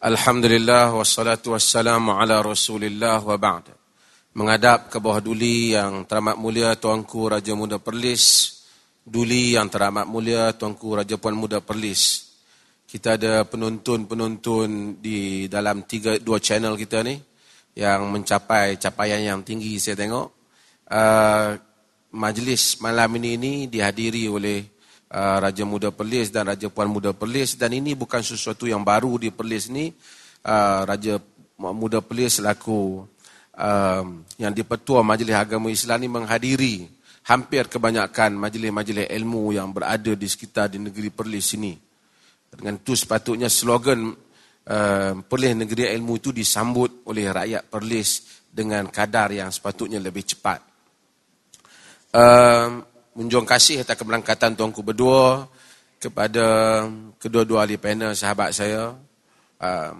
Alhamdulillah wassalatu wassalamu ala Rasulillah wa ba'd. Menghadap ke bawah duli yang teramat mulia Tuanku Raja Muda Perlis, duli yang teramat mulia Tuanku Raja Puan Muda Perlis. Kita ada penonton-penonton di dalam tiga dua channel kita ni yang mencapai capaian yang tinggi saya tengok. Uh, majlis malam ini ini dihadiri oleh Raja Muda Perlis dan Raja Puan Muda Perlis. Dan ini bukan sesuatu yang baru di Perlis ni. Uh, Raja Muda Perlis selaku uh, yang dipertua Majlis Agama Islam ni menghadiri hampir kebanyakan majlis-majlis ilmu yang berada di sekitar di negeri Perlis ini. Dengan itu sepatutnya slogan Perlis Negeri Ilmu itu disambut oleh rakyat Perlis dengan kadar yang sepatutnya lebih cepat. Uh, menjong kasih atas keberangkatan tuanku berdua kepada kedua-dua ahli panel sahabat saya. Uh,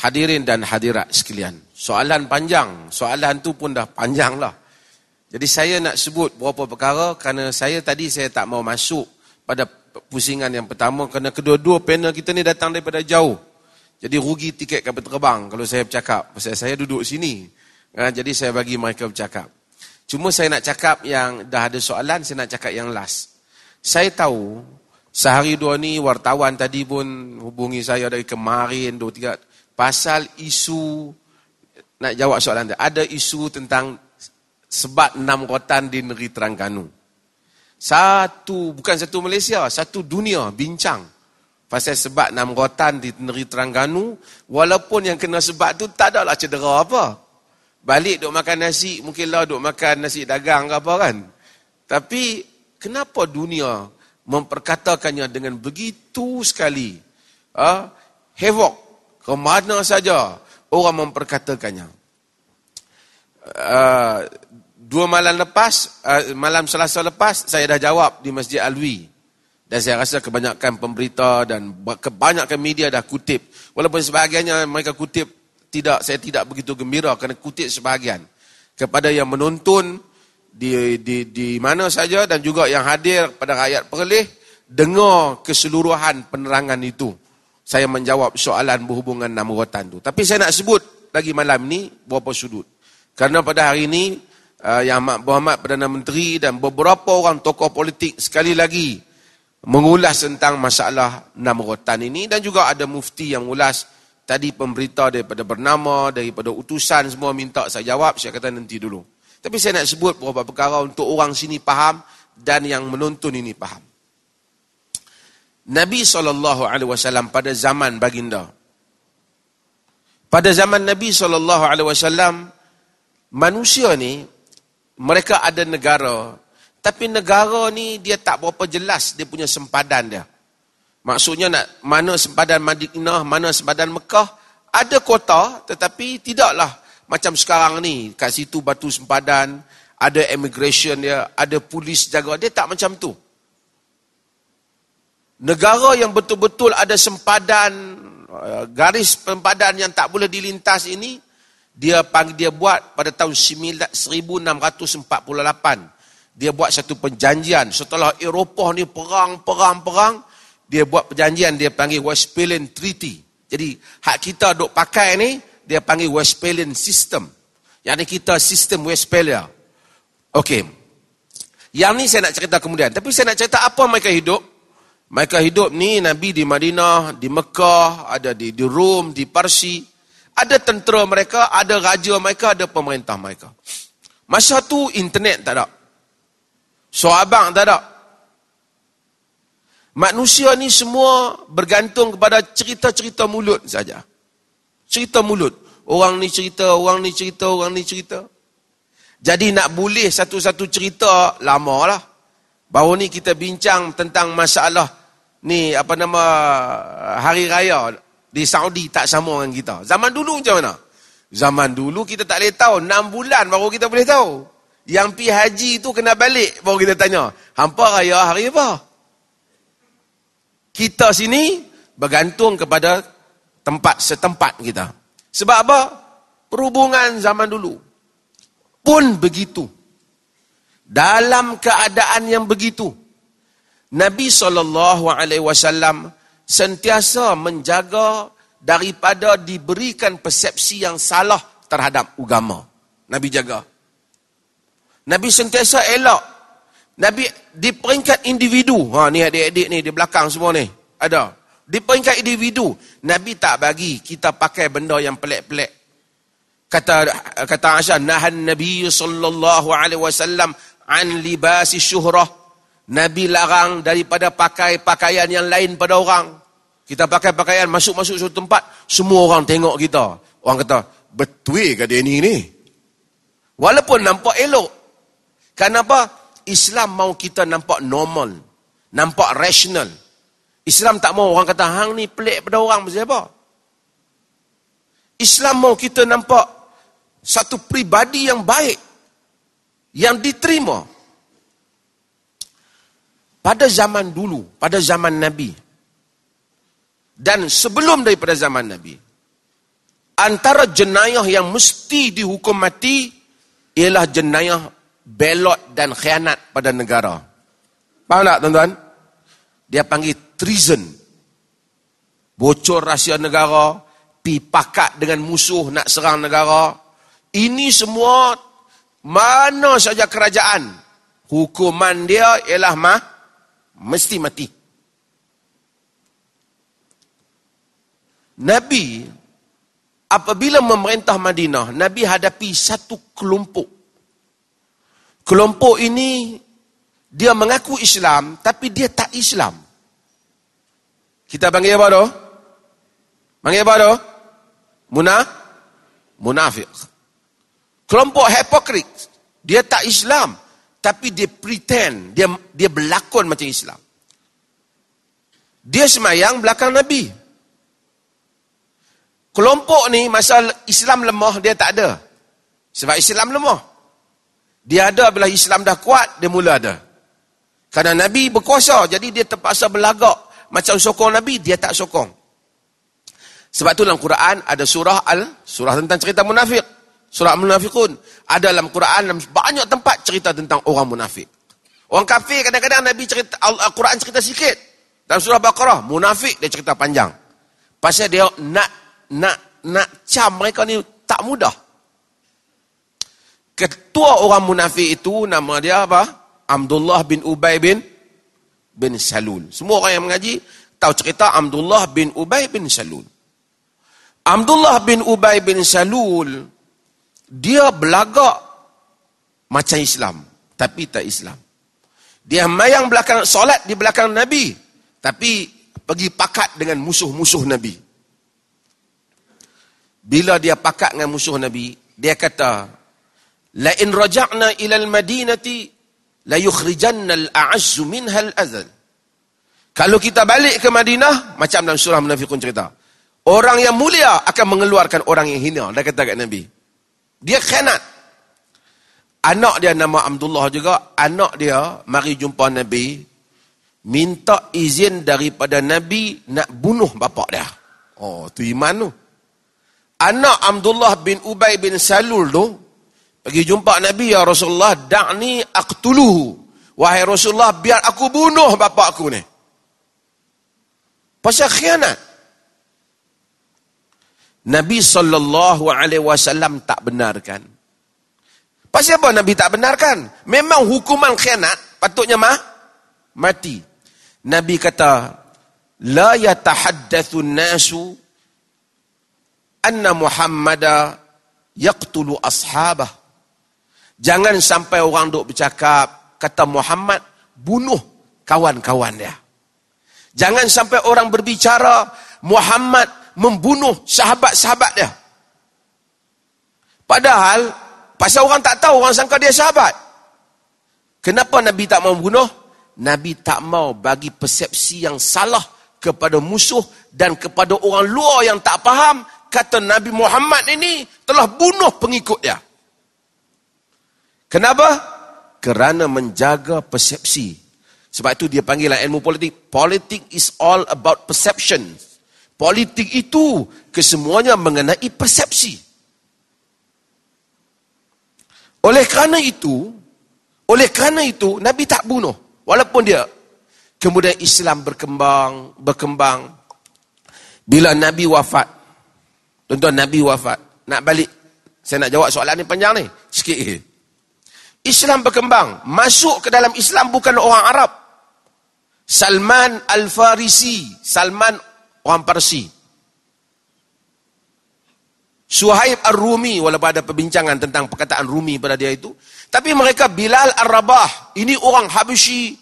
hadirin dan hadirat sekalian. Soalan panjang. Soalan tu pun dah panjang lah. Jadi saya nak sebut beberapa perkara kerana saya tadi saya tak mau masuk pada pusingan yang pertama kerana kedua-dua panel kita ni datang daripada jauh. Jadi rugi tiket kapal terbang kalau saya bercakap. Pasal saya duduk sini. Uh, jadi saya bagi mereka bercakap Cuma saya nak cakap yang dah ada soalan, saya nak cakap yang last. Saya tahu, sehari dua ni wartawan tadi pun hubungi saya dari kemarin, dua tiga, pasal isu, nak jawab soalan dia, ada isu tentang sebat enam rotan di negeri Terengganu. Satu, bukan satu Malaysia, satu dunia bincang. Pasal sebat enam rotan di negeri Terengganu, walaupun yang kena sebat tu tak adalah cedera apa. Balik duk makan nasi, mungkin lah duk makan nasi dagang ke apa kan. Tapi kenapa dunia memperkatakannya dengan begitu sekali? Ha? Hevok, ke mana saja orang memperkatakannya. Uh, dua malam lepas, uh, malam selasa lepas, saya dah jawab di Masjid Alwi. Dan saya rasa kebanyakan pemberita dan kebanyakan media dah kutip. Walaupun sebahagiannya mereka kutip tidak saya tidak begitu gembira kerana kutip sebahagian. Kepada yang menonton di di di mana saja dan juga yang hadir pada rakyat Perlis dengar keseluruhan penerangan itu. Saya menjawab soalan berhubungan nama rotan itu tapi saya nak sebut lagi malam ni beberapa sudut. Kerana pada hari ini uh, yang Mak Muhammad Perdana Menteri dan beberapa orang tokoh politik sekali lagi mengulas tentang masalah nama rotan ini dan juga ada mufti yang mengulas Tadi pemberita daripada bernama, daripada utusan semua minta saya jawab, saya kata nanti dulu. Tapi saya nak sebut beberapa perkara untuk orang sini faham dan yang menonton ini faham. Nabi SAW pada zaman baginda. Pada zaman Nabi SAW, manusia ni, mereka ada negara. Tapi negara ni dia tak berapa jelas dia punya sempadan dia. Maksudnya nak mana sempadan Madinah, mana sempadan Mekah, ada kota tetapi tidaklah macam sekarang ni. Kat situ batu sempadan, ada immigration dia, ada polis jaga, dia tak macam tu. Negara yang betul-betul ada sempadan uh, garis sempadan yang tak boleh dilintas ini dia panggil dia buat pada tahun 1648 dia buat satu perjanjian. Setelah Eropah ni perang perang perang dia buat perjanjian dia panggil Westphalian Treaty. Jadi hak kita duk pakai ni dia panggil Westphalian System. Yang ni kita sistem Westphalia. Okey. Yang ni saya nak cerita kemudian. Tapi saya nak cerita apa mereka hidup. Mereka hidup ni Nabi di Madinah, di Mekah, ada di, di Rom, di Parsi. Ada tentera mereka, ada raja mereka, ada pemerintah mereka. Masa tu internet tak ada. So abang tak ada. Manusia ni semua bergantung kepada cerita-cerita mulut saja. Cerita mulut. Orang ni cerita, orang ni cerita, orang ni cerita. Jadi nak boleh satu-satu cerita, lama lah. Baru ni kita bincang tentang masalah ni apa nama hari raya di Saudi tak sama dengan kita. Zaman dulu macam mana? Zaman dulu kita tak boleh tahu. 6 bulan baru kita boleh tahu. Yang pi haji tu kena balik baru kita tanya. Hampa raya hari apa? Kita sini bergantung kepada tempat setempat kita. Sebab apa? Perhubungan zaman dulu pun begitu. Dalam keadaan yang begitu, Nabi SAW sentiasa menjaga daripada diberikan persepsi yang salah terhadap agama. Nabi jaga. Nabi sentiasa elok. Nabi di peringkat individu. Ha ni adik-adik ni di belakang semua ni. Ada. Di peringkat individu, Nabi tak bagi kita pakai benda yang pelik-pelik. Kata kata Aisyah, nahan Nabi sallallahu alaihi wasallam an libasi syuhrah. Nabi larang daripada pakai pakaian yang lain pada orang. Kita pakai pakaian masuk-masuk suatu tempat, semua orang tengok kita. Orang kata, betul ke dia ni ni? Walaupun nampak elok. Kenapa? Islam mau kita nampak normal. Nampak rational. Islam tak mau orang kata, hang ni pelik pada orang macam apa? Islam mau kita nampak satu pribadi yang baik. Yang diterima. Pada zaman dulu, pada zaman Nabi, dan sebelum daripada zaman Nabi. Antara jenayah yang mesti dihukum mati ialah jenayah belot dan khianat pada negara. Faham tak tuan-tuan? Dia panggil treason. Bocor rahsia negara, pi pakat dengan musuh nak serang negara. Ini semua mana saja kerajaan, hukuman dia ialah mah mesti mati. Nabi apabila memerintah Madinah, Nabi hadapi satu kelompok. Kelompok ini dia mengaku Islam tapi dia tak Islam. Kita panggil apa tu? Panggil apa tu? Munaf? Munafik. Kelompok hipokrit. Dia tak Islam tapi dia pretend, dia dia berlakon macam Islam. Dia semayang belakang Nabi. Kelompok ni masa Islam lemah dia tak ada. Sebab Islam lemah. Dia ada bila Islam dah kuat dia mula ada. Karena Nabi berkuasa jadi dia terpaksa berlagak macam sokong Nabi dia tak sokong. Sebab tu dalam Quran ada surah Al, surah tentang cerita munafik. Surah Munafikun. Ada dalam Quran dalam banyak tempat cerita tentang orang munafik. Orang kafir kadang-kadang Nabi cerita Al-Quran cerita sikit. Dalam surah Baqarah munafik dia cerita panjang. Pasal dia nak nak nak cam mereka ni tak mudah. Ketua orang munafik itu nama dia apa? Abdullah bin Ubay bin bin Salul. Semua orang yang mengaji tahu cerita Abdullah bin Ubay bin Salul. Abdullah bin Ubay bin Salul dia belagak macam Islam tapi tak Islam. Dia mayang belakang solat di belakang Nabi tapi pergi pakat dengan musuh-musuh Nabi. Bila dia pakat dengan musuh Nabi, dia kata, La in raja'na ila al-Madinati la yukhrijanna al-a'azzu minha al-azal. Kalau kita balik ke Madinah, macam dalam surah Munafiqun cerita, orang yang mulia akan mengeluarkan orang yang hina. Dia kata kat Nabi. Dia khenat. Anak dia nama Abdullah juga, anak dia mari jumpa Nabi, minta izin daripada Nabi nak bunuh bapak dia. Oh, tu iman tu anak Abdullah bin Ubay bin Salul tu pergi jumpa Nabi ya Rasulullah da'ni aqtuluhu. Wahai Rasulullah biar aku bunuh bapa aku ni. Pasal khianat. Nabi sallallahu alaihi wasallam tak benarkan. Pasal apa Nabi tak benarkan? Memang hukuman khianat patutnya mah mati. Nabi kata la yatahaddatsu nasu anna Muhammada yaqtulu ashabah. Jangan sampai orang duk bercakap kata Muhammad bunuh kawan-kawan dia. Jangan sampai orang berbicara Muhammad membunuh sahabat-sahabat dia. Padahal pasal orang tak tahu orang sangka dia sahabat. Kenapa Nabi tak mau bunuh? Nabi tak mau bagi persepsi yang salah kepada musuh dan kepada orang luar yang tak faham kata Nabi Muhammad ini telah bunuh pengikut dia. Kenapa? Kerana menjaga persepsi. Sebab itu dia panggil ilmu politik. Politik is all about perception. Politik itu kesemuanya mengenai persepsi. Oleh kerana itu, oleh kerana itu Nabi tak bunuh. Walaupun dia kemudian Islam berkembang, berkembang, Bila Nabi wafat, tuan-tuan Nabi wafat, nak balik, saya nak jawab soalan ni panjang ni, sikit. Islam berkembang, masuk ke dalam Islam bukan orang Arab. Salman Al-Farisi, Salman orang Parsi. Suhaib Ar-Rumi, walaupun ada perbincangan tentang perkataan Rumi pada dia itu. Tapi mereka Bilal Ar-Rabah, ini orang Habshi,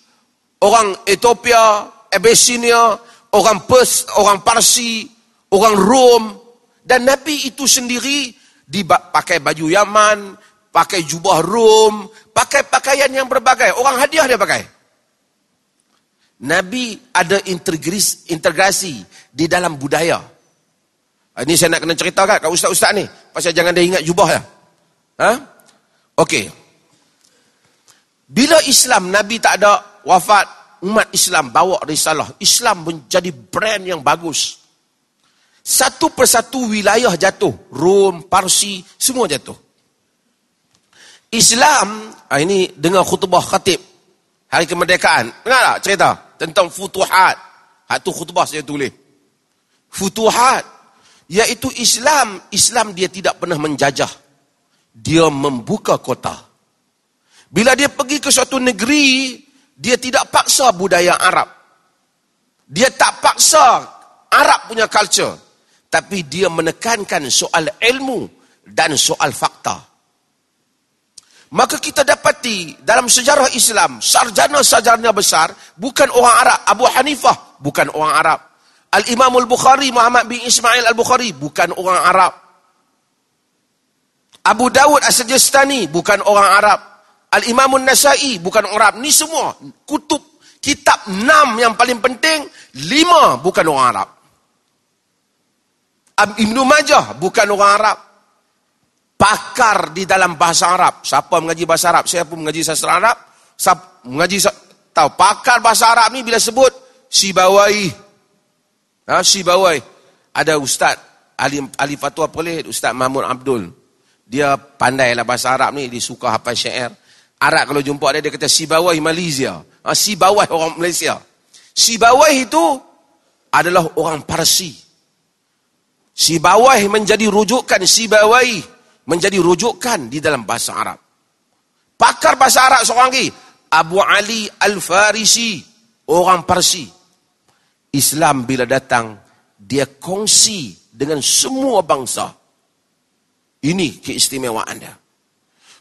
orang Ethiopia, Abyssinia, orang Pers, orang Parsi, orang Rom. Dan Nabi itu sendiri dipakai baju Yaman, pakai jubah Rom, pakai pakaian yang berbagai. Orang hadiah dia pakai. Nabi ada integrasi di dalam budaya. Ini ah, saya nak kena cerita kat, kat ustaz-ustaz ni. Pasal jangan dia ingat jubah ya. Ha? Okey. Bila Islam, Nabi tak ada wafat, umat Islam bawa risalah. Islam menjadi brand yang bagus. Satu persatu wilayah jatuh. Rom, Parsi, semua jatuh. Islam, ah, ini dengar khutbah khatib. Hari kemerdekaan. Dengar tak cerita? Tentang futuhat. Itu khutbah saya tulis. Futuhat yaitu Islam. Islam dia tidak pernah menjajah. Dia membuka kota. Bila dia pergi ke suatu negeri, dia tidak paksa budaya Arab. Dia tak paksa Arab punya culture. Tapi dia menekankan soal ilmu dan soal fakta. Maka kita dapati dalam sejarah Islam, sarjana-sarjana besar bukan orang Arab. Abu Hanifah bukan orang Arab. Al-Imam Al-Bukhari, Muhammad bin Ismail Al-Bukhari, bukan orang Arab. Abu Dawud As-Sajistani, bukan orang Arab. Al-Imam Al-Nasai, bukan orang Arab. Ni semua kutub, kitab enam yang paling penting, lima bukan orang Arab. Ibn Majah, bukan orang Arab. Pakar di dalam bahasa Arab. Siapa mengaji bahasa Arab? Saya pun mengaji sastra Arab. Siapa mengaji, tahu, pakar bahasa Arab ni bila sebut, si bawai Ha, si bawai. Ada ustaz, ahli, ahli fatwa boleh, Ustaz Mahmud Abdul. Dia pandai lah bahasa Arab ni, dia suka hafal syair. Arab kalau jumpa dia, dia kata si bawai Malaysia. Ha, si bawai orang Malaysia. Si bawai itu adalah orang Parsi. Si bawai menjadi rujukan, si bawai menjadi rujukan di dalam bahasa Arab. Pakar bahasa Arab seorang lagi, Abu Ali Al-Farisi, orang Parsi. Islam bila datang, dia kongsi dengan semua bangsa. Ini keistimewaan dia.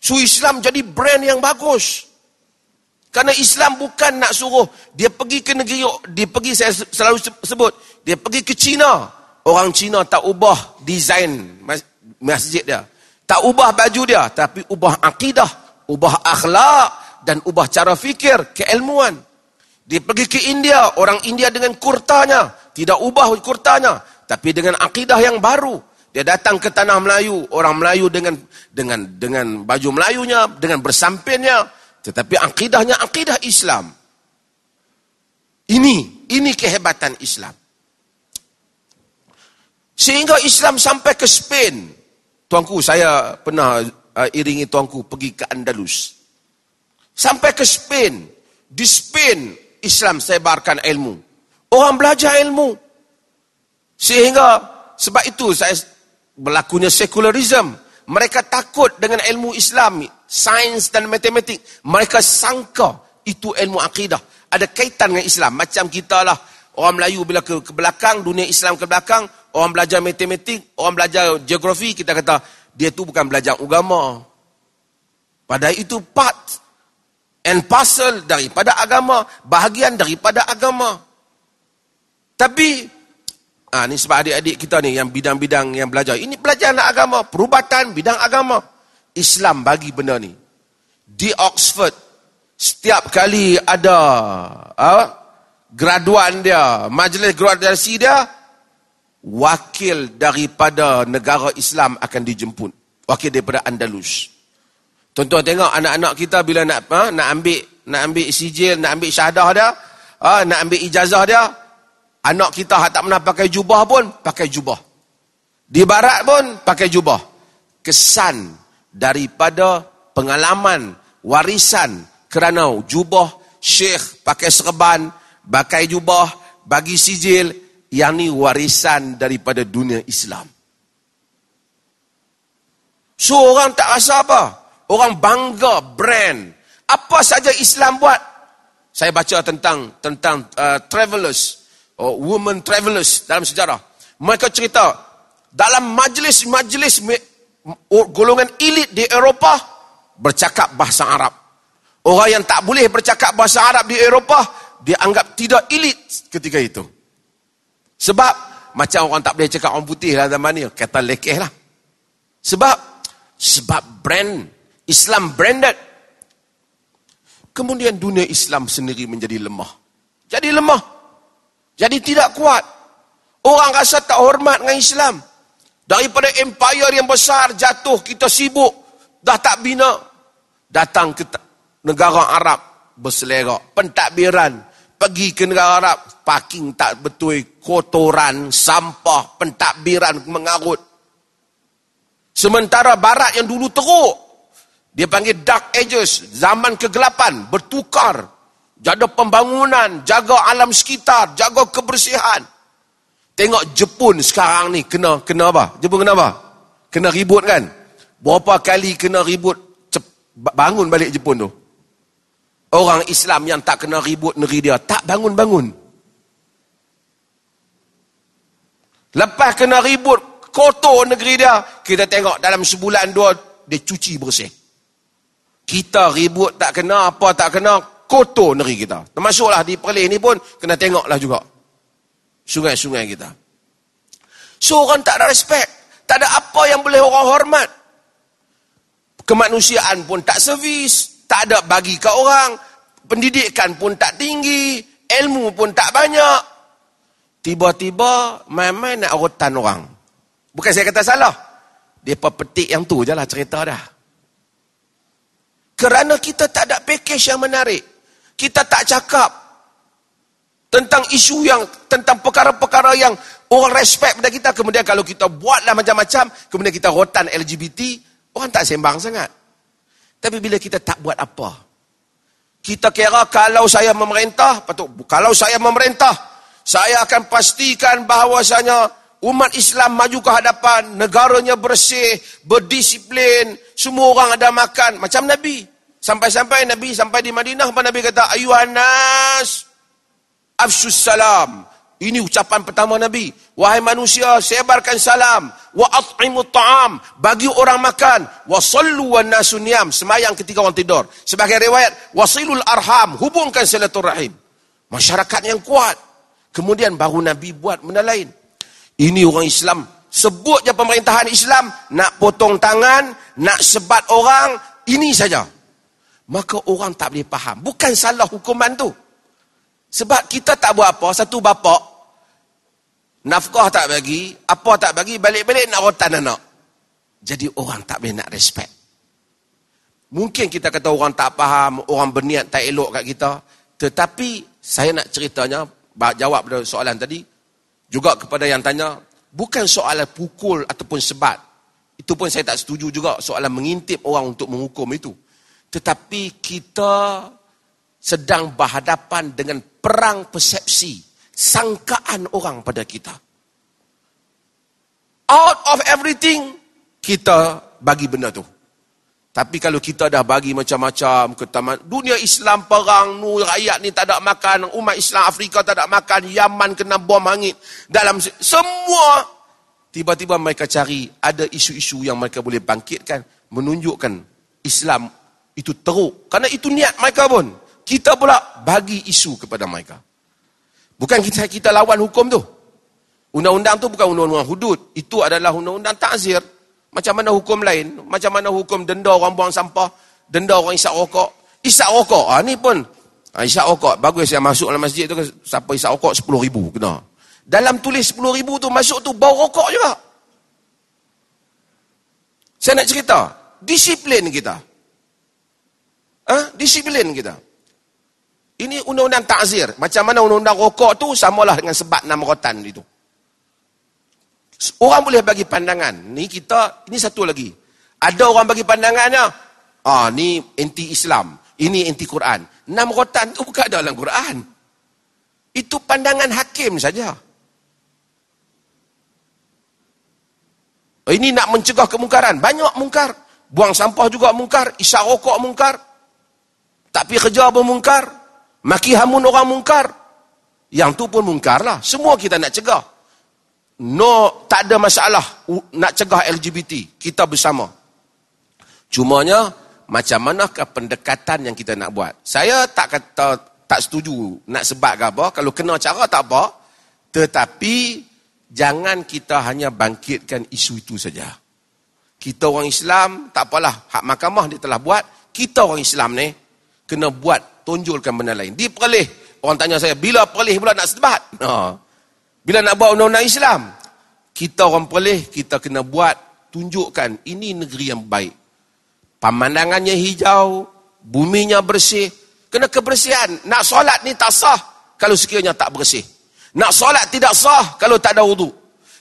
So Islam jadi brand yang bagus. Karena Islam bukan nak suruh dia pergi ke negeri, dia pergi saya selalu sebut, dia pergi ke China. Orang China tak ubah design masjid dia. Tak ubah baju dia, tapi ubah akidah, ubah akhlak dan ubah cara fikir, keilmuan. Dia pergi ke India, orang India dengan kurtanya. Tidak ubah kurtanya. Tapi dengan akidah yang baru. Dia datang ke tanah Melayu. Orang Melayu dengan dengan dengan baju Melayunya, dengan bersampinnya. Tetapi akidahnya akidah Islam. Ini, ini kehebatan Islam. Sehingga Islam sampai ke Spain. Tuanku, saya pernah uh, iringi tuanku pergi ke Andalus. Sampai ke Spain. Di Spain, Islam sebarkan ilmu. Orang belajar ilmu. Sehingga sebab itu saya berlakunya sekularisme. Mereka takut dengan ilmu Islam, sains dan matematik. Mereka sangka itu ilmu akidah. Ada kaitan dengan Islam. Macam kita lah, orang Melayu bila ke, ke belakang, dunia Islam ke belakang, orang belajar matematik, orang belajar geografi, kita kata, dia tu bukan belajar agama. Padahal itu part and parcel daripada agama, bahagian daripada agama. Tapi, ah ni sebab adik-adik kita ni yang bidang-bidang yang belajar, ini belajar anak agama, perubatan bidang agama. Islam bagi benda ni. Di Oxford, setiap kali ada ah, graduan dia, majlis graduasi dia, wakil daripada negara Islam akan dijemput. Wakil daripada Andalus. Tuan-tuan tengok anak-anak kita bila nak ha, nak ambil nak ambil sijil, nak ambil syahadah dia, ha, nak ambil ijazah dia, anak kita tak pernah pakai jubah pun pakai jubah. Di barat pun pakai jubah. Kesan daripada pengalaman warisan kerana jubah syekh pakai serban, pakai jubah, bagi sijil, yang warisan daripada dunia Islam. So orang tak rasa apa? Orang bangga brand. Apa saja Islam buat? Saya baca tentang tentang uh, travelers, or women travelers dalam sejarah. Mereka cerita dalam majlis-majlis golongan elit di Eropah bercakap bahasa Arab. Orang yang tak boleh bercakap bahasa Arab di Eropah dianggap tidak elit ketika itu. Sebab macam orang tak boleh cakap orang putih lah zaman ni, kata lekeh lah. Sebab sebab brand Islam branded. Kemudian dunia Islam sendiri menjadi lemah. Jadi lemah. Jadi tidak kuat. Orang rasa tak hormat dengan Islam. Daripada empire yang besar jatuh kita sibuk. Dah tak bina. Datang ke negara Arab berselera. Pentadbiran. Pergi ke negara Arab. Parking tak betul. Kotoran, sampah, pentadbiran mengarut. Sementara barat yang dulu teruk, dia panggil dark ages, zaman kegelapan, bertukar. Jaga pembangunan, jaga alam sekitar, jaga kebersihan. Tengok Jepun sekarang ni kena kena apa? Jepun kena apa? Kena ribut kan? Berapa kali kena ribut bangun balik Jepun tu? Orang Islam yang tak kena ribut negeri dia, tak bangun-bangun. Lepas kena ribut kotor negeri dia. Kita tengok dalam sebulan dua, dia cuci bersih. Kita ribut tak kena, apa tak kena, kotor negeri kita. Termasuklah di Perlis ni pun, kena tengoklah juga. Sungai-sungai kita. So orang tak ada respect. Tak ada apa yang boleh orang hormat. Kemanusiaan pun tak servis. Tak ada bagi ke orang. Pendidikan pun tak tinggi. Ilmu pun tak banyak. Tiba-tiba, main-main nak rotan orang. Bukan saya kata salah. Dia petik yang tu je lah cerita dah. Kerana kita tak ada package yang menarik. Kita tak cakap tentang isu yang, tentang perkara-perkara yang orang respect pada kita. Kemudian kalau kita buatlah macam-macam, kemudian kita rotan LGBT, orang tak sembang sangat. Tapi bila kita tak buat apa, kita kira kalau saya memerintah, patut, kalau saya memerintah, saya akan pastikan bahawasanya umat Islam maju ke hadapan, negaranya bersih, berdisiplin, semua orang ada makan. Macam Nabi. Sampai-sampai Nabi sampai di Madinah, Nabi kata? Ayuhan nas, afsus salam. Ini ucapan pertama Nabi. Wahai manusia, sebarkan salam. Wa at'imu ta'am. Bagi orang makan. Wa sallu wa nasuniyam. Semayang ketika orang tidur. Sebagai riwayat, wasilul arham. Hubungkan silaturrahim. Masyarakat yang kuat. Kemudian baru Nabi buat benda lain. Ini orang Islam. Sebut je pemerintahan Islam. Nak potong tangan. Nak sebat orang. Ini saja. Maka orang tak boleh faham. Bukan salah hukuman tu. Sebab kita tak buat apa. Satu bapak. Nafkah tak bagi. Apa tak bagi. Balik-balik nak rotan anak. Jadi orang tak boleh nak respect. Mungkin kita kata orang tak faham. Orang berniat tak elok kat kita. Tetapi saya nak ceritanya. Jawab pada soalan tadi juga kepada yang tanya, bukan soalan pukul ataupun sebat. Itu pun saya tak setuju juga soalan mengintip orang untuk menghukum itu. Tetapi kita sedang berhadapan dengan perang persepsi, sangkaan orang pada kita. Out of everything, kita bagi benda tu. Tapi kalau kita dah bagi macam-macam ke taman, dunia Islam perang, nu rakyat ni tak ada makan, umat Islam Afrika tak ada makan, Yaman kena bom hangit. Dalam semua, tiba-tiba mereka cari ada isu-isu yang mereka boleh bangkitkan, menunjukkan Islam itu teruk. Karena itu niat mereka pun. Kita pula bagi isu kepada mereka. Bukan kita kita lawan hukum tu. Undang-undang tu bukan undang-undang hudud. Itu adalah undang-undang takzir. Macam mana hukum lain? Macam mana hukum denda orang buang sampah? Denda orang isap rokok? Isap rokok, ah ni pun. Ha, isap rokok, bagus yang masuk dalam masjid tu, siapa isap rokok, 10 ribu kena. Dalam tulis 10 ribu tu, masuk tu bau rokok juga. Saya nak cerita, disiplin kita. Ha? Disiplin kita. Ini undang-undang takzir. Macam mana undang-undang rokok tu samalah dengan sebat enam rotan itu. Orang boleh bagi pandangan. Ni kita, ini satu lagi. Ada orang bagi pandangannya, lah. ah ni anti-Islam, ini anti-Quran. Enam rotan tu bukan ada dalam Quran. Itu pandangan hakim saja. Eh, ini nak mencegah kemungkaran. Banyak mungkar. Buang sampah juga mungkar. Isak rokok mungkar. Tak pergi kerja pun mungkar. Maki hamun orang mungkar. Yang tu pun mungkar lah. Semua kita nak cegah. No, tak ada masalah nak cegah LGBT. Kita bersama. Cumanya, macam manakah pendekatan yang kita nak buat? Saya tak kata tak setuju nak sebab ke apa. Kalau kena cara tak apa. Tetapi, jangan kita hanya bangkitkan isu itu saja. Kita orang Islam, tak apalah, hak mahkamah dia telah buat, kita orang Islam ni, kena buat, tonjolkan benda lain. Di perlih, orang tanya saya, bila perlih pula nak sedebat? Ha. Bila nak buat undang-undang Islam? Kita orang perlih, kita kena buat, tunjukkan, ini negeri yang baik. Pemandangannya hijau, buminya bersih, kena kebersihan. Nak solat ni tak sah, kalau sekiranya tak bersih. Nak solat tidak sah kalau tak ada wudu.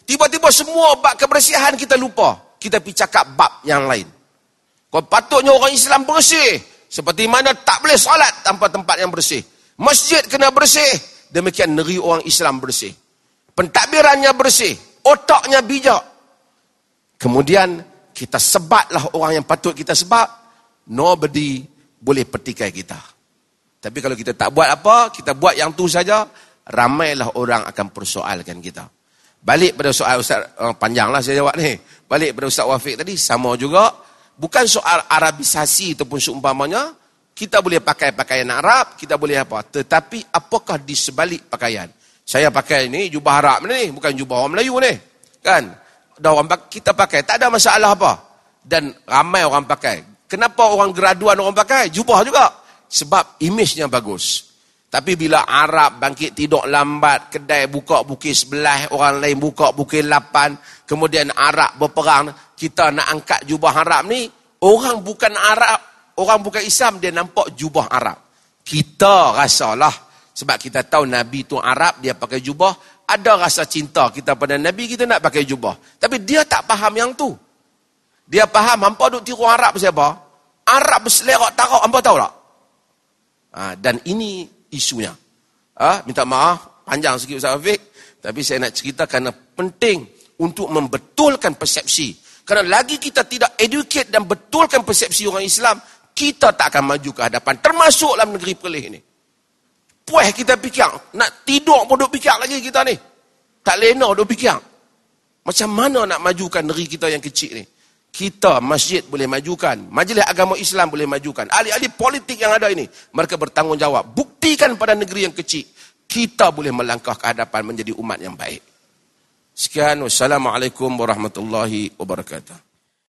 Tiba-tiba semua bab kebersihan kita lupa. Kita pergi cakap bab yang lain. Kau patutnya orang Islam bersih. Seperti mana tak boleh solat tanpa tempat yang bersih. Masjid kena bersih. Demikian negeri orang Islam bersih. Pentadbirannya bersih. Otaknya bijak. Kemudian kita sebatlah orang yang patut kita sebat. Nobody boleh petikai kita. Tapi kalau kita tak buat apa, kita buat yang tu saja, ramailah orang akan persoalkan kita. Balik pada soal Ustaz, oh, panjanglah saya jawab ni. Balik pada Ustaz Wafiq tadi, sama juga. Bukan soal Arabisasi ataupun seumpamanya, kita boleh pakai pakaian Arab, kita boleh apa. Tetapi apakah di sebalik pakaian? Saya pakai ni, jubah Arab ni, bukan jubah orang Melayu ni. Kan? Dah orang kita pakai, tak ada masalah apa. Dan ramai orang pakai. Kenapa orang graduan orang pakai? Jubah juga. Sebab imejnya bagus. Tapi bila Arab bangkit tidur lambat, kedai buka bukit sebelah, orang lain buka bukit lapan, kemudian Arab berperang, kita nak angkat jubah Arab ni, orang bukan Arab, orang bukan Islam, dia nampak jubah Arab. Kita rasalah, sebab kita tahu Nabi tu Arab, dia pakai jubah, ada rasa cinta kita pada Nabi, kita nak pakai jubah. Tapi dia tak faham yang tu. Dia faham, hampa duk tiru Arab siapa? Arab berselerak tarak, hampa tahu tak? Ha, dan ini isunya. Ha? minta maaf, panjang sikit Ustaz Afiq. Tapi saya nak cerita kerana penting untuk membetulkan persepsi. Kerana lagi kita tidak educate dan betulkan persepsi orang Islam, kita tak akan maju ke hadapan. Termasuk dalam negeri Perlis ini. Puas kita fikir. Nak tidur pun duk fikir lagi kita ni. Tak lena duk fikir. Macam mana nak majukan negeri kita yang kecil ni? kita masjid boleh majukan, majlis agama Islam boleh majukan, ahli-ahli politik yang ada ini, mereka bertanggungjawab, buktikan pada negeri yang kecil, kita boleh melangkah ke hadapan menjadi umat yang baik. Sekian, wassalamualaikum warahmatullahi wabarakatuh.